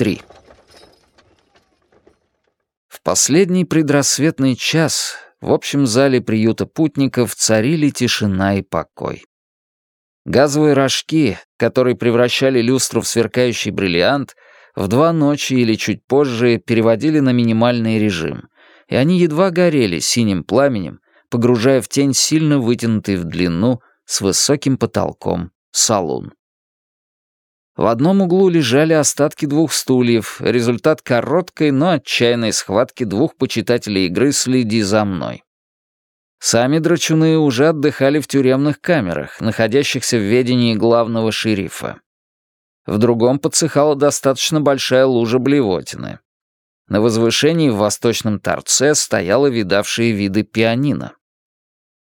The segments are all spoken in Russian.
3. В последний предрассветный час в общем зале приюта путников царили тишина и покой. Газовые рожки, которые превращали люстру в сверкающий бриллиант, в два ночи или чуть позже переводили на минимальный режим, и они едва горели синим пламенем, погружая в тень сильно вытянутый в длину с высоким потолком салон. В одном углу лежали остатки двух стульев, результат короткой, но отчаянной схватки двух почитателей игры «Следи за мной». Сами драчуны уже отдыхали в тюремных камерах, находящихся в ведении главного шерифа. В другом подсыхала достаточно большая лужа блевотины. На возвышении в восточном торце стояла видавшие виды пианино.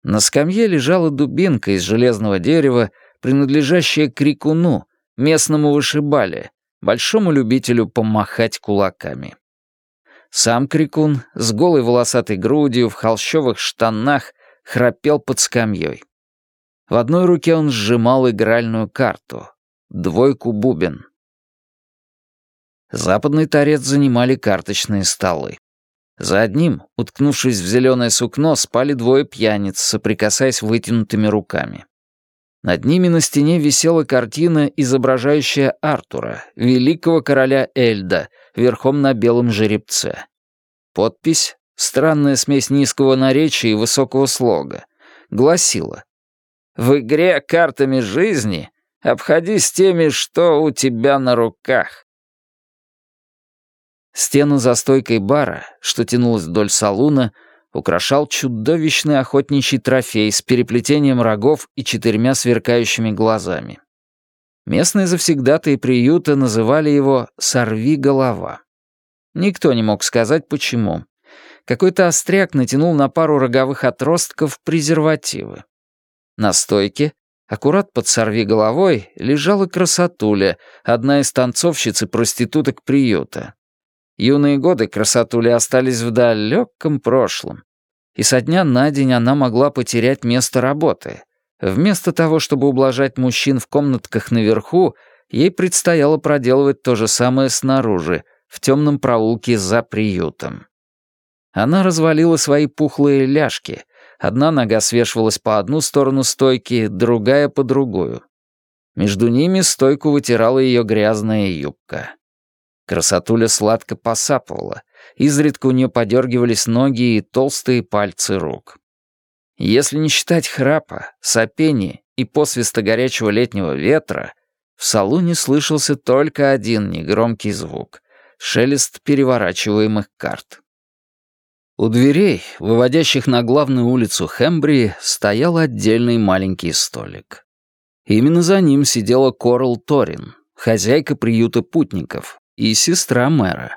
На скамье лежала дубинка из железного дерева, принадлежащая крикуну, местному вышибале, большому любителю помахать кулаками. Сам крикун с голой волосатой грудью в холщовых штанах храпел под скамьей. В одной руке он сжимал игральную карту. Двойку бубен. Западный торец занимали карточные столы. За одним, уткнувшись в зеленое сукно, спали двое пьяниц, соприкасаясь вытянутыми руками. Над ними на стене висела картина, изображающая Артура, великого короля Эльда, верхом на белом жеребце. Подпись, странная смесь низкого наречия и высокого слога, гласила «В игре картами жизни обходись теми, что у тебя на руках». Стену за стойкой бара, что тянулась вдоль салуна, украшал чудовищный охотничий трофей с переплетением рогов и четырьмя сверкающими глазами. Местные завсегдатые приюта называли его «сорви голова». Никто не мог сказать, почему. Какой-то остряк натянул на пару роговых отростков презервативы. На стойке, аккурат под «сорви головой», лежала красотуля, одна из танцовщиц и проституток приюта. Юные годы красотули остались в далеком прошлом, и со дня на день она могла потерять место работы. Вместо того, чтобы ублажать мужчин в комнатках наверху, ей предстояло проделывать то же самое снаружи, в темном проулке за приютом. Она развалила свои пухлые ляжки. Одна нога свешивалась по одну сторону стойки, другая — по другую. Между ними стойку вытирала ее грязная юбка. Красотуля сладко посапывала. Изредка у нее подергивались ноги и толстые пальцы рук. Если не считать храпа, сопения и посвиста горячего летнего ветра, в салоне слышался только один негромкий звук — шелест переворачиваемых карт. У дверей, выводящих на главную улицу Хембри, стоял отдельный маленький столик. Именно за ним сидела Корл Торин, хозяйка приюта путников, и сестра мэра,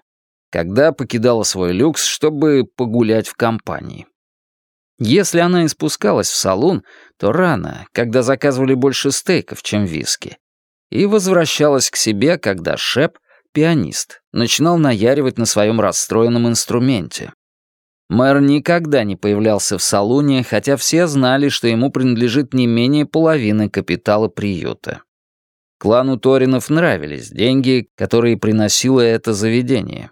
когда покидала свой люкс, чтобы погулять в компании. Если она и спускалась в салон, то рано, когда заказывали больше стейков, чем виски, и возвращалась к себе, когда Шеп, пианист, начинал наяривать на своем расстроенном инструменте. Мэр никогда не появлялся в салоне, хотя все знали, что ему принадлежит не менее половины капитала приюта. Клану Торинов нравились деньги, которые приносило это заведение.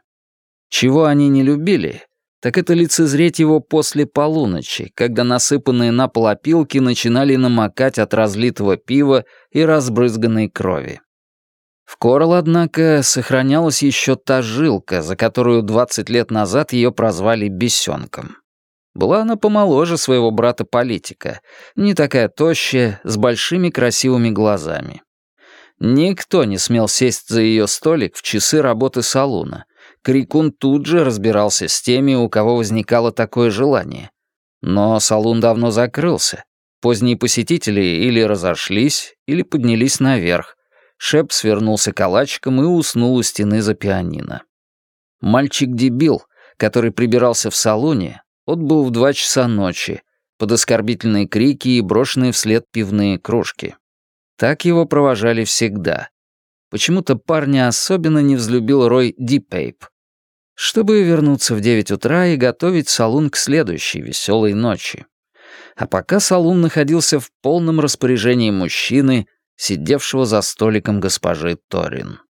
Чего они не любили, так это лицезреть его после полуночи, когда насыпанные на пол опилки начинали намокать от разлитого пива и разбрызганной крови. В Корал, однако, сохранялась еще та жилка, за которую 20 лет назад ее прозвали «бесенком». Была она помоложе своего брата-политика, не такая тощая, с большими красивыми глазами. Никто не смел сесть за ее столик в часы работы салуна. Крикун тут же разбирался с теми, у кого возникало такое желание. Но салун давно закрылся. Поздние посетители или разошлись, или поднялись наверх. Шеп свернулся калачиком и уснул у стены за пианино. Мальчик-дебил, который прибирался в салоне, отбыл в два часа ночи, под оскорбительные крики и брошенные вслед пивные кружки. Так его провожали всегда. Почему-то парня особенно не взлюбил Рой Дипейп. Чтобы вернуться в девять утра и готовить салун к следующей веселой ночи. А пока салун находился в полном распоряжении мужчины, сидевшего за столиком госпожи Торин.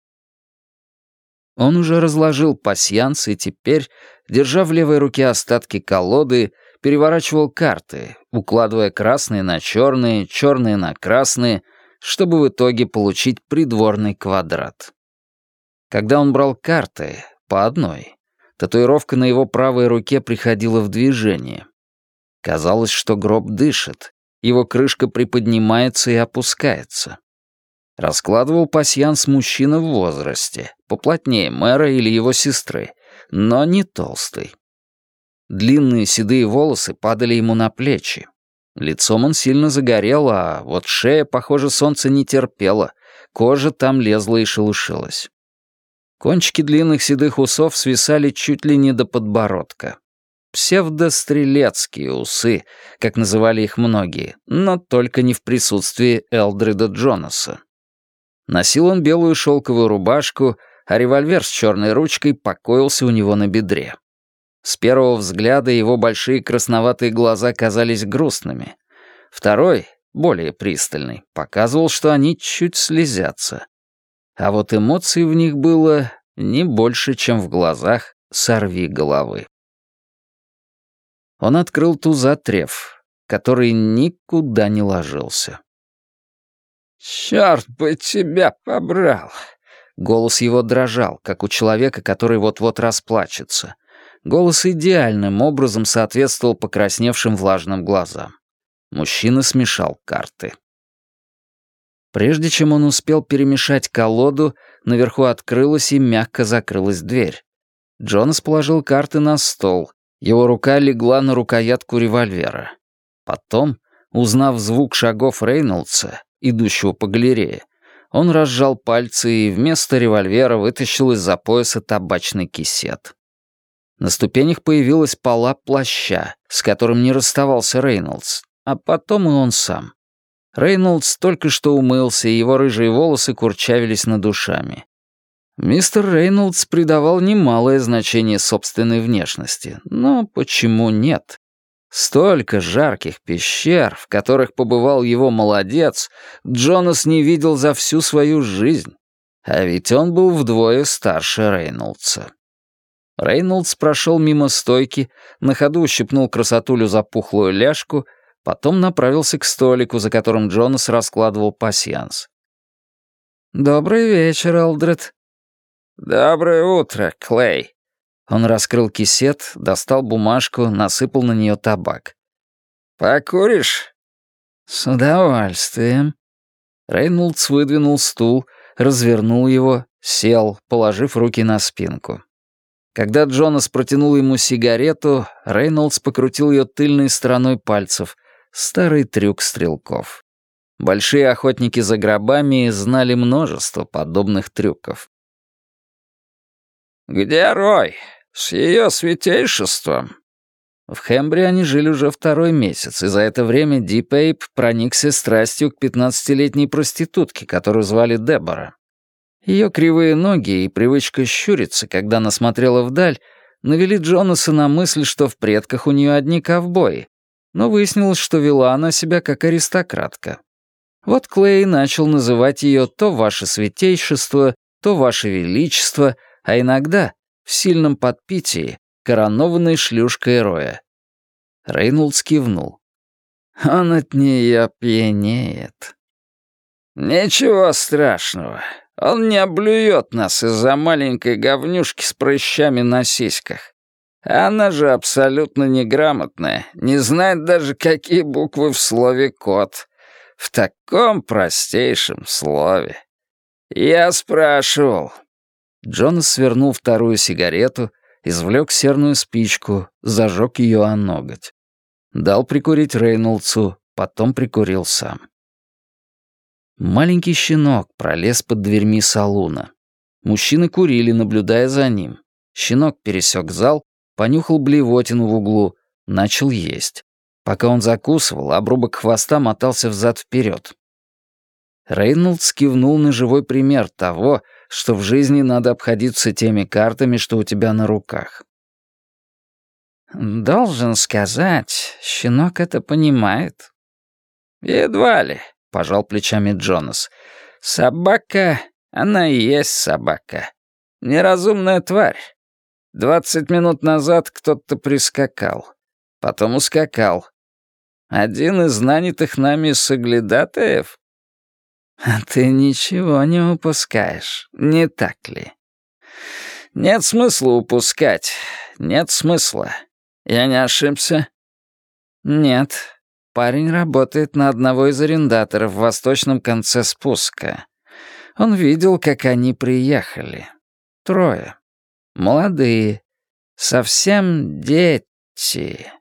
Он уже разложил пасьянс и теперь, держа в левой руке остатки колоды, переворачивал карты, укладывая красные на черные, черные на красные, чтобы в итоге получить придворный квадрат. Когда он брал карты, по одной, татуировка на его правой руке приходила в движение. Казалось, что гроб дышит, его крышка приподнимается и опускается. Раскладывал пасьянс мужчина в возрасте, поплотнее мэра или его сестры, но не толстый. Длинные седые волосы падали ему на плечи. Лицом он сильно загорел, а вот шея, похоже, солнце не терпело, кожа там лезла и шелушилась. Кончики длинных седых усов свисали чуть ли не до подбородка. Псевдострелецкие усы, как называли их многие, но только не в присутствии Элдрида Джонаса. Носил он белую шелковую рубашку, а револьвер с черной ручкой покоился у него на бедре. С первого взгляда его большие красноватые глаза казались грустными. Второй, более пристальный, показывал, что они чуть слезятся. А вот эмоций в них было не больше, чем в глазах «сорви головы». Он открыл туза-треф, который никуда не ложился. «Черт бы тебя побрал!» Голос его дрожал, как у человека, который вот-вот расплачется. Голос идеальным образом соответствовал покрасневшим влажным глазам. Мужчина смешал карты. Прежде чем он успел перемешать колоду, наверху открылась и мягко закрылась дверь. Джонас положил карты на стол. Его рука легла на рукоятку револьвера. Потом, узнав звук шагов Рейнольдса, идущего по галерее, он разжал пальцы и вместо револьвера вытащил из-за пояса табачный кисет. На ступенях появилась пола плаща, с которым не расставался Рейнольдс, а потом и он сам. Рейнольдс только что умылся, и его рыжие волосы курчавились над ушами. Мистер Рейнольдс придавал немалое значение собственной внешности, но почему нет? Столько жарких пещер, в которых побывал его молодец, Джонас не видел за всю свою жизнь. А ведь он был вдвое старше Рейнольдса. Рейнольдс прошел мимо стойки, на ходу ущипнул красотулю за пухлую ляжку, потом направился к столику, за которым Джонас раскладывал пасьянс. «Добрый вечер, Элдред». «Доброе утро, Клей», он раскрыл кисет, достал бумажку, насыпал на нее табак. «Покуришь?» «С удовольствием». Рейнольдс выдвинул стул, развернул его, сел, положив руки на спинку. Когда Джонас протянул ему сигарету, Рейнольдс покрутил ее тыльной стороной пальцев. Старый трюк стрелков. Большие охотники за гробами знали множество подобных трюков. «Где Рой?» «С ее святейшеством». В Хембре они жили уже второй месяц, и за это время Дипейп проникся страстью к пятнадцатилетней проститутке, которую звали Дебора. Ее кривые ноги и привычка щуриться, когда она смотрела вдаль, навели Джонаса на мысль, что в предках у нее одни ковбои, но выяснилось, что вела она себя как аристократка. Вот Клей начал называть ее то «Ваше Святейшество», то «Ваше Величество», а иногда в сильном подпитии, коронованной шлюшкой Роя. Рейнольдс кивнул. Он от нее пьянеет. «Ничего страшного. Он не облюет нас из-за маленькой говнюшки с прыщами на сиськах. Она же абсолютно неграмотная, не знает даже, какие буквы в слове «кот». В таком простейшем слове. Я спрашивал, Джонас свернул вторую сигарету, извлек серную спичку, зажег ее о ноготь. Дал прикурить Рейнольдсу, потом прикурил сам. Маленький щенок пролез под дверьми салуна. Мужчины курили, наблюдая за ним. Щенок пересек зал, понюхал блевотину в углу, начал есть. Пока он закусывал, обрубок хвоста мотался взад-вперед. Рейнольдс кивнул на живой пример того, что в жизни надо обходиться теми картами, что у тебя на руках. «Должен сказать, щенок это понимает». «Едва ли», — пожал плечами Джонас. «Собака, она и есть собака. неразумная тварь. Двадцать минут назад кто-то прискакал. Потом ускакал. Один из нанятых нами соглядатаев? Ты ничего не упускаешь, не так ли? Нет смысла упускать. Нет смысла. Я не ошибся? Нет. Парень работает на одного из арендаторов в восточном конце спуска. Он видел, как они приехали. Трое. Молодые. Совсем дети.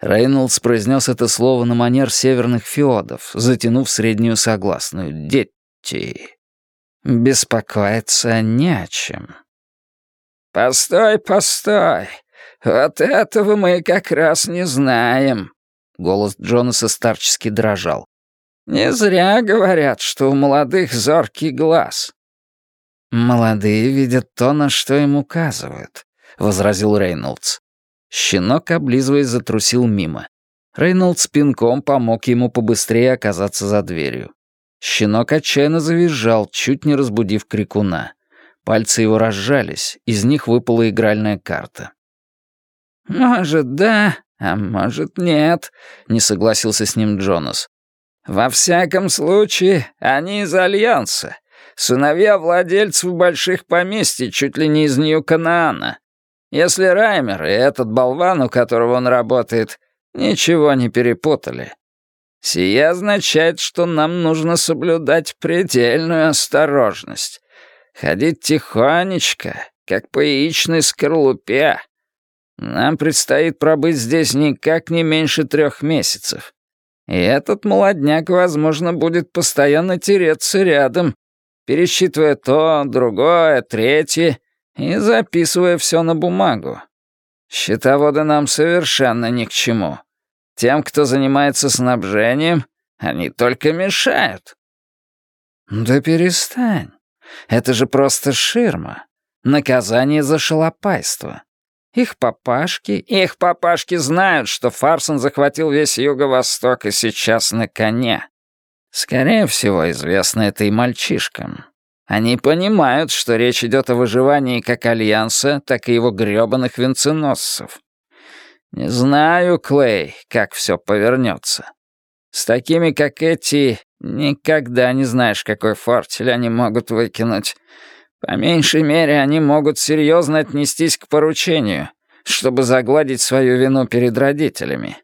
Рейнольдс произнес это слово на манер северных феодов, затянув среднюю согласную «дети». Беспокоиться не о чем. «Постой, постой! Вот этого мы как раз не знаем!» Голос Джонаса старчески дрожал. «Не зря говорят, что у молодых зоркий глаз». «Молодые видят то, на что им указывают», — возразил Рейнольдс. Щенок, облизываясь, затрусил мимо. Рейнольдс пинком помог ему побыстрее оказаться за дверью. Щенок отчаянно завизжал, чуть не разбудив крикуна. Пальцы его разжались, из них выпала игральная карта. «Может, да, а может, нет», — не согласился с ним Джонас. «Во всяком случае, они из Альянса. Сыновья владельцев больших поместий чуть ли не из Нью-Канаана. Если Раймер и этот болван, у которого он работает, ничего не перепутали. Сие означает, что нам нужно соблюдать предельную осторожность. Ходить тихонечко, как по яичной скорлупе. Нам предстоит пробыть здесь никак не меньше трех месяцев. И этот молодняк, возможно, будет постоянно тереться рядом, пересчитывая то, другое, третье и записывая все на бумагу. Счетоводы нам совершенно ни к чему. Тем, кто занимается снабжением, они только мешают. Да перестань. Это же просто ширма. Наказание за шалопайство. Их папашки... Их папашки знают, что Фарсон захватил весь Юго-Восток и сейчас на коне. Скорее всего, известно это и мальчишкам. Они понимают, что речь идет о выживании как Альянса, так и его грёбаных венценосцев. Не знаю, Клей, как все повернется. С такими, как эти, Никогда не знаешь, какой фортель они могут выкинуть. По меньшей мере, они могут серьезно отнестись к поручению, чтобы загладить свою вину перед родителями.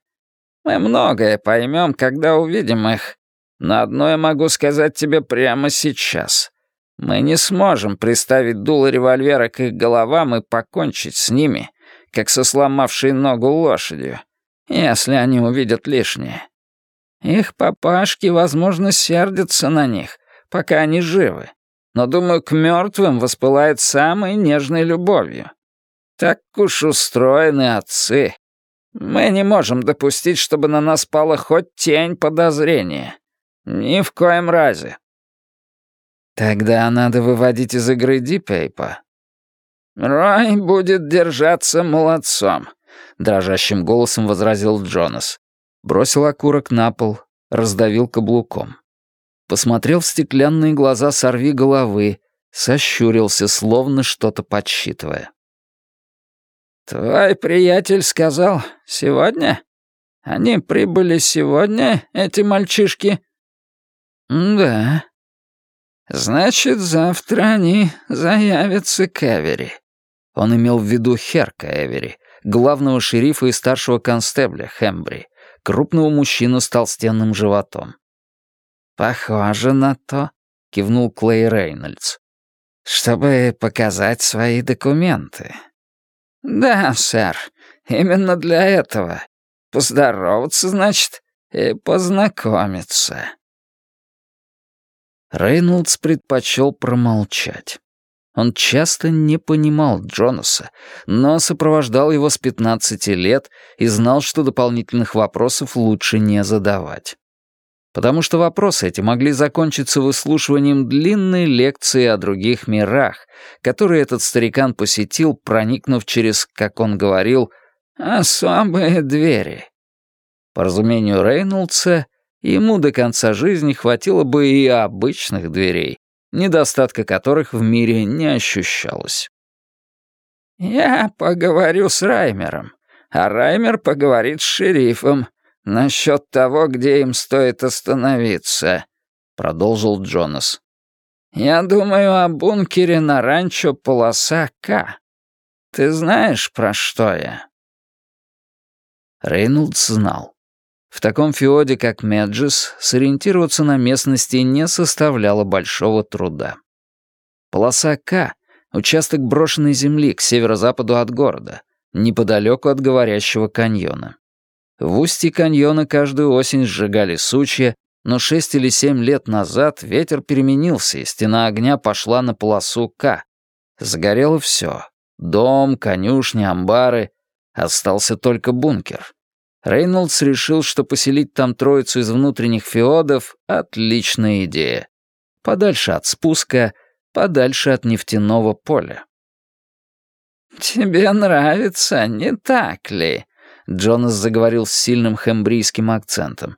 Мы многое поймем, когда увидим их. Но одно я могу сказать тебе прямо сейчас. Мы не сможем приставить дуло револьвера к их головам и покончить с ними, как со сломавшей ногу лошадью, если они увидят лишнее. Их папашки, возможно, сердятся на них, пока они живы. Но, думаю, к мертвым воспылает самой нежной любовью. Так уж устроены отцы. Мы не можем допустить, чтобы на нас пала хоть тень подозрения. Ни в коем разе. Тогда надо выводить из игры Дипейпа. «Рой будет держаться молодцом», — дрожащим голосом возразил Джонас. Бросил окурок на пол, раздавил каблуком. Посмотрел в стеклянные глаза сорви головы, сощурился, словно что-то подсчитывая. «Твой приятель сказал, сегодня? Они прибыли сегодня, эти мальчишки?» «Да». «Значит, завтра они заявятся к Эвери». Он имел в виду Херка Эвери, главного шерифа и старшего констебля Хембри крупного мужчину с толстенным животом. «Похоже на то», — кивнул Клей Рейнольдс. «Чтобы показать свои документы». «Да, сэр, именно для этого. Поздороваться, значит, и познакомиться». Рейнольдс предпочел промолчать. Он часто не понимал Джонаса, но сопровождал его с 15 лет и знал, что дополнительных вопросов лучше не задавать. Потому что вопросы эти могли закончиться выслушиванием длинной лекции о других мирах, которые этот старикан посетил, проникнув через, как он говорил, «особые двери». По разумению Рейнольдса, ему до конца жизни хватило бы и обычных дверей, недостатка которых в мире не ощущалось. «Я поговорю с Раймером, а Раймер поговорит с шерифом насчет того, где им стоит остановиться», — продолжил Джонас. «Я думаю о бункере на ранчо полоса К. Ты знаешь, про что я?» Рейнольдс знал. В таком феоде, как Меджис, сориентироваться на местности не составляло большого труда. Полоса К — участок брошенной земли к северо-западу от города, неподалеку от говорящего каньона. В устье каньона каждую осень сжигали сучья, но шесть или семь лет назад ветер переменился, и стена огня пошла на полосу К. Загорело все — дом, конюшни, амбары. Остался только бункер. Рейнольдс решил, что поселить там троицу из внутренних феодов — отличная идея. Подальше от спуска, подальше от нефтяного поля. «Тебе нравится, не так ли?» — Джонас заговорил с сильным хембрийским акцентом.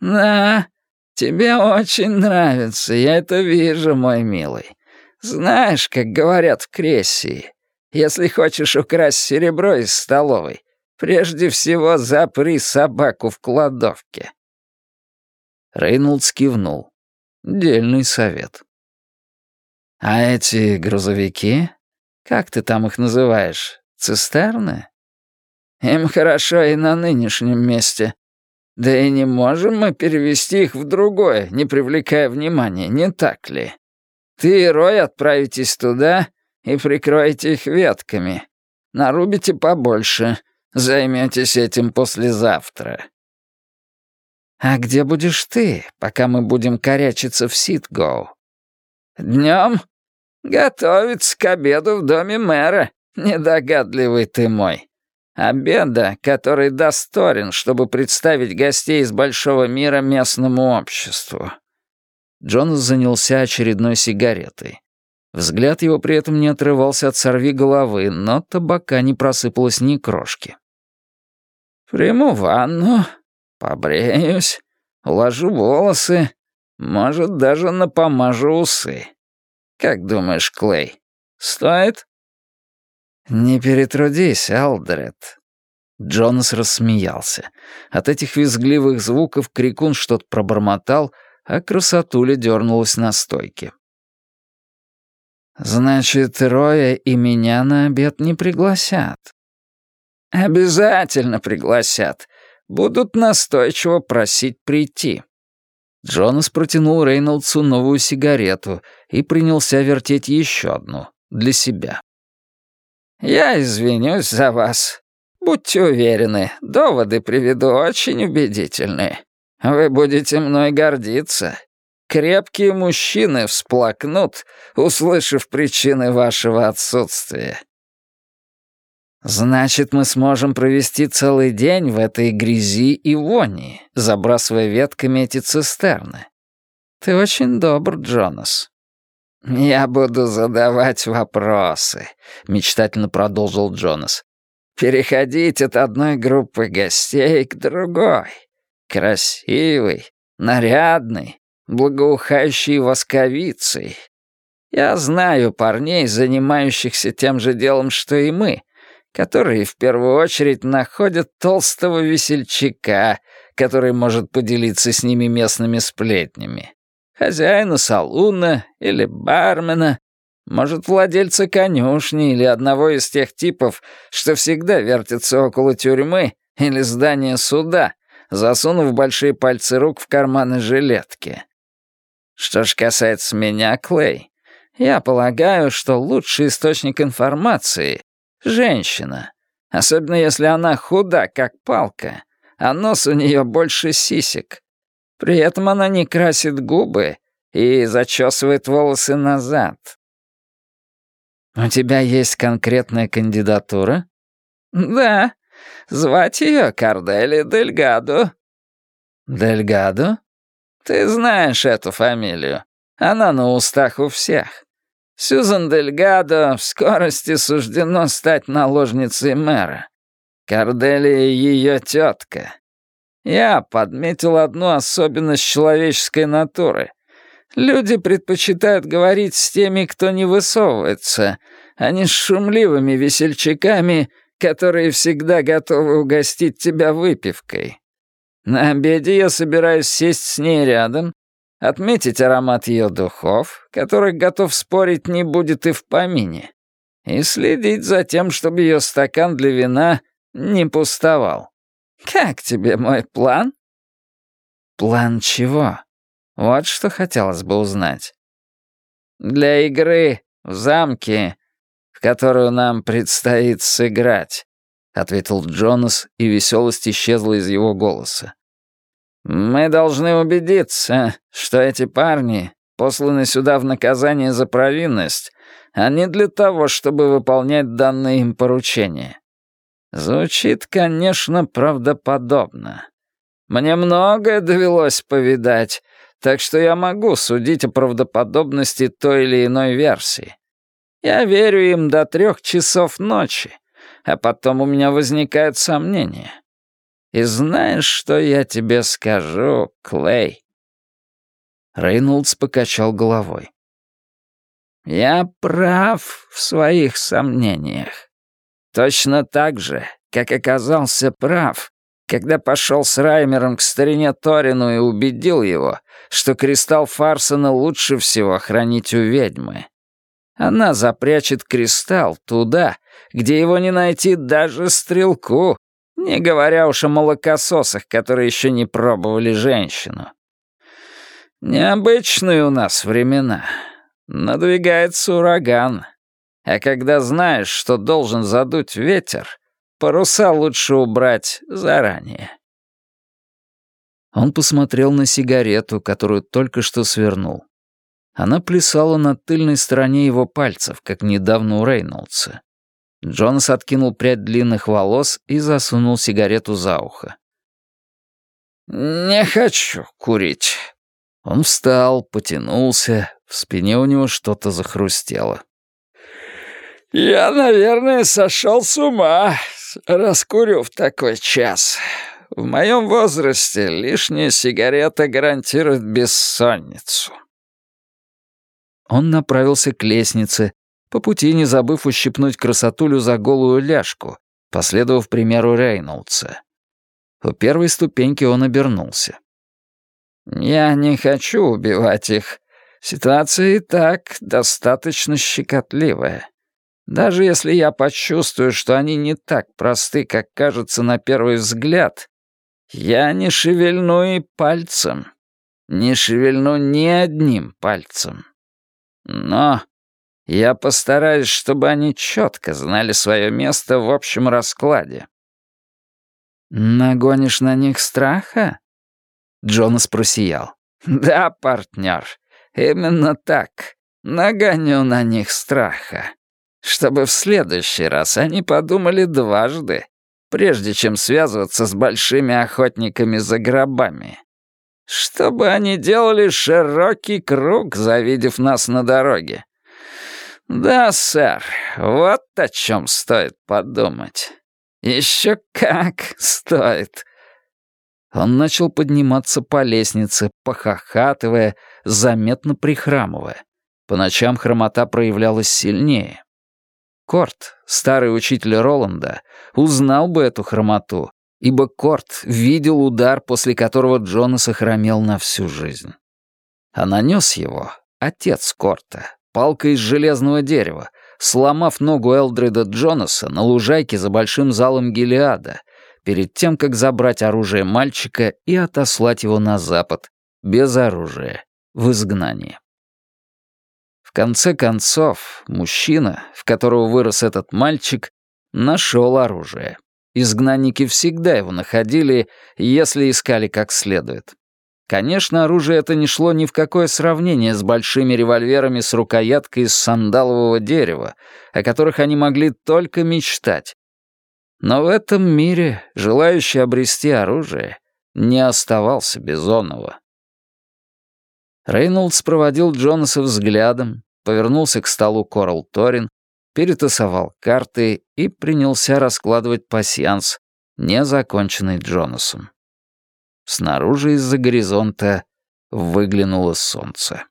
«Да, тебе очень нравится, я это вижу, мой милый. Знаешь, как говорят в Крессии, если хочешь украсть серебро из столовой, Прежде всего запри собаку в кладовке». Рейнольдс кивнул. Дельный совет. «А эти грузовики? Как ты там их называешь? Цистерны?» «Им хорошо и на нынешнем месте. Да и не можем мы перевести их в другое, не привлекая внимания, не так ли? Ты и Рой отправитесь туда и прикроете их ветками. Нарубите побольше, Займетесь этим послезавтра». «А где будешь ты, пока мы будем корячиться в Ситгоу?» «Днем? Готовиться к обеду в доме мэра, недогадливый ты мой. Обеда, который досторен, чтобы представить гостей из большого мира местному обществу». Джонас занялся очередной сигаретой. Взгляд его при этом не отрывался от сорви головы, но табака не просыпалось ни крошки. Приму ванну, побреюсь, уложу волосы, может, даже напомажу усы. Как думаешь, Клей, стоит? Не перетрудись, Алдред. Джонас рассмеялся. От этих визгливых звуков крикун что-то пробормотал, а красотуля дернулась на стойке. «Значит, Роя и меня на обед не пригласят?» «Обязательно пригласят. Будут настойчиво просить прийти». Джонас протянул Рейнольдсу новую сигарету и принялся вертеть еще одну, для себя. «Я извинюсь за вас. Будьте уверены, доводы приведу очень убедительные. Вы будете мной гордиться. Крепкие мужчины всплакнут, услышав причины вашего отсутствия. «Значит, мы сможем провести целый день в этой грязи и вони, забрасывая ветками эти цистерны. Ты очень добр, Джонас». «Я буду задавать вопросы», — мечтательно продолжил Джонас. «Переходить от одной группы гостей к другой. Красивый, нарядный, благоухающий восковицей. Я знаю парней, занимающихся тем же делом, что и мы» которые в первую очередь находят толстого весельчака, который может поделиться с ними местными сплетнями. Хозяина салуна или бармена, может, владельца конюшни или одного из тех типов, что всегда вертятся около тюрьмы или здания суда, засунув большие пальцы рук в карманы жилетки. Что ж касается меня, Клей, я полагаю, что лучший источник информации Женщина. Особенно если она худа, как палка, а нос у нее больше сисек. При этом она не красит губы и зачесывает волосы назад. «У тебя есть конкретная кандидатура?» «Да. Звать ее Кардели Дельгадо». «Дельгадо?» «Ты знаешь эту фамилию. Она на устах у всех. Сюзан Дельгадо в скорости суждено стать наложницей мэра. Корделия — ее тетка. Я подметил одну особенность человеческой натуры. Люди предпочитают говорить с теми, кто не высовывается, а не с шумливыми весельчаками, которые всегда готовы угостить тебя выпивкой. На обеде я собираюсь сесть с ней рядом, отметить аромат ее духов, который, готов спорить, не будет и в помине, и следить за тем, чтобы ее стакан для вина не пустовал. Как тебе мой план? План чего? Вот что хотелось бы узнать. Для игры в замке, в которую нам предстоит сыграть, ответил Джонас, и веселость исчезла из его голоса. Мы должны убедиться, что эти парни посланы сюда в наказание за провинность, а не для того, чтобы выполнять данные им поручения. Звучит, конечно, правдоподобно. Мне многое довелось повидать, так что я могу судить о правдоподобности той или иной версии. Я верю им до трех часов ночи, а потом у меня возникают сомнения. И знаешь, что я тебе скажу, Клей?» Рейнольдс покачал головой. «Я прав в своих сомнениях. Точно так же, как оказался прав, когда пошел с Раймером к старине Торину и убедил его, что кристалл Фарсона лучше всего хранить у ведьмы. Она запрячет кристалл туда, где его не найти даже стрелку, не говоря уж о молокососах, которые еще не пробовали женщину. Необычные у нас времена. Надвигается ураган. А когда знаешь, что должен задуть ветер, паруса лучше убрать заранее. Он посмотрел на сигарету, которую только что свернул. Она плясала на тыльной стороне его пальцев, как недавно у Рейнольдса. Джонас откинул прядь длинных волос и засунул сигарету за ухо. «Не хочу курить». Он встал, потянулся, в спине у него что-то захрустело. «Я, наверное, сошел с ума, раскурю в такой час. В моем возрасте лишняя сигарета гарантирует бессонницу». Он направился к лестнице, по пути не забыв ущипнуть красотулю за голую ляжку, последовав примеру Рейнольдса. У первой ступеньки он обернулся. «Я не хочу убивать их. Ситуация и так достаточно щекотливая. Даже если я почувствую, что они не так просты, как кажется на первый взгляд, я не шевельну и пальцем. Не шевельну ни одним пальцем. Но я постараюсь, чтобы они четко знали свое место в общем раскладе». «Нагонишь на них страха?» Джонас просиял. «Да, партнер, именно так. Нагоню на них страха. Чтобы в следующий раз они подумали дважды, прежде чем связываться с большими охотниками за гробами. Чтобы они делали широкий круг, завидев нас на дороге. «Да, сэр, вот о чем стоит подумать. Еще как стоит». Он начал подниматься по лестнице, похохатывая, заметно прихрамывая. По ночам хромота проявлялась сильнее. Корт, старый учитель Роланда, узнал бы эту хромоту, ибо Корт видел удар, после которого Джонас охромел на всю жизнь. А нанес его отец Корта, Палка из железного дерева, сломав ногу Элдрида Джонаса на лужайке за большим залом Гелиада, перед тем, как забрать оружие мальчика и отослать его на запад, без оружия, в изгнание. В конце концов, мужчина, в которого вырос этот мальчик, нашел оружие. Изгнанники всегда его находили, если искали как следует. Конечно, оружие это не шло ни в какое сравнение с большими револьверами с рукояткой из сандалового дерева, о которых они могли только мечтать. Но в этом мире желающий обрести оружие не оставался без оного. Рейнольдс проводил Джонаса взглядом, повернулся к столу Корал Торин, перетасовал карты и принялся раскладывать пасьянс, не законченный Джонасом. Снаружи из-за горизонта выглянуло солнце.